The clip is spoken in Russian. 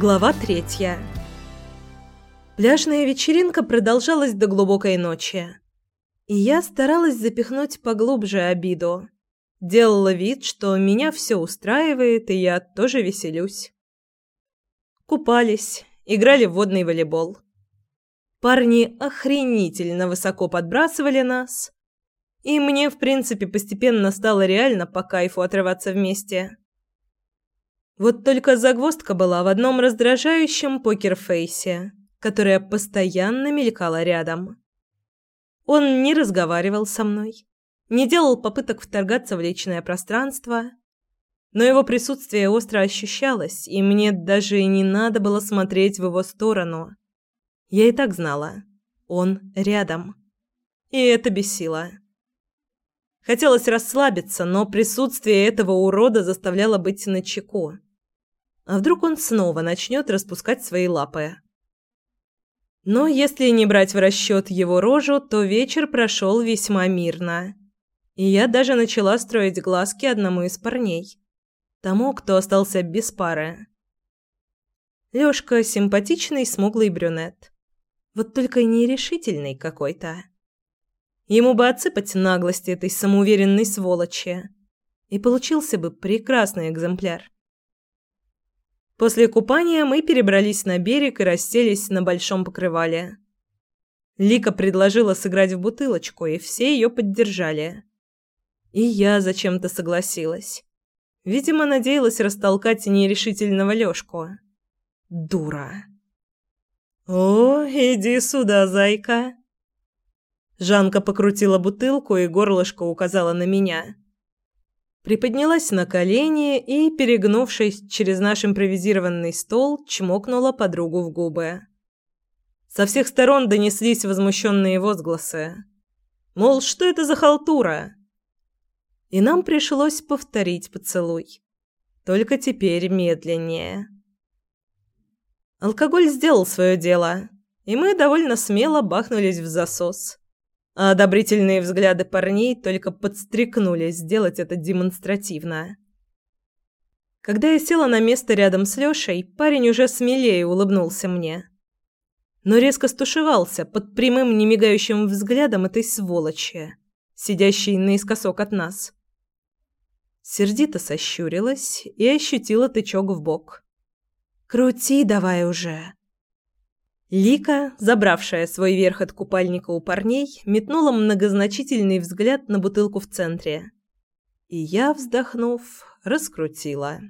Глава третья. Пляжная вечеринка продолжалась до глубокой ночи. И я старалась запихнуть поглубже обиду. Делала вид, что меня все устраивает, и я тоже веселюсь. Купались, играли в водный волейбол. Парни охренительно высоко подбрасывали нас. И мне, в принципе, постепенно стало реально по кайфу отрываться вместе. Вот только загвоздка была в одном раздражающем покерфейсе, которая постоянно мелькала рядом. Он не разговаривал со мной, не делал попыток вторгаться в личное пространство, но его присутствие остро ощущалось, и мне даже и не надо было смотреть в его сторону. Я и так знала. Он рядом. И это бесило. Хотелось расслабиться, но присутствие этого урода заставляло быть начеку. А вдруг он снова начнет распускать свои лапы? Но если не брать в расчет его рожу, то вечер прошел весьма мирно. И я даже начала строить глазки одному из парней. Тому, кто остался без пары. Лёшка – симпатичный, смуглый брюнет. Вот только нерешительный какой-то. Ему бы отсыпать наглости этой самоуверенной сволочи. И получился бы прекрасный экземпляр. После купания мы перебрались на берег и расселись на большом покрывале. Лика предложила сыграть в бутылочку, и все ее поддержали. И я зачем-то согласилась. Видимо, надеялась растолкать нерешительного Лёшку. Дура. «О, иди сюда, зайка!» Жанка покрутила бутылку, и горлышко указала на меня приподнялась на колени и, перегнувшись через наш импровизированный стол, чмокнула подругу в губы. Со всех сторон донеслись возмущенные возгласы. Мол, что это за халтура? И нам пришлось повторить поцелуй. Только теперь медленнее. Алкоголь сделал свое дело, и мы довольно смело бахнулись в засос а одобрительные взгляды парней только подстрекнули сделать это демонстративно. Когда я села на место рядом с Лёшей, парень уже смелее улыбнулся мне. Но резко стушевался под прямым немигающим взглядом этой сволочи, сидящей наискосок от нас. Сердито сощурилась и ощутила тычок в бок. «Крути давай уже!» Лика, забравшая свой верх от купальника у парней, метнула многозначительный взгляд на бутылку в центре. И я, вздохнув, раскрутила.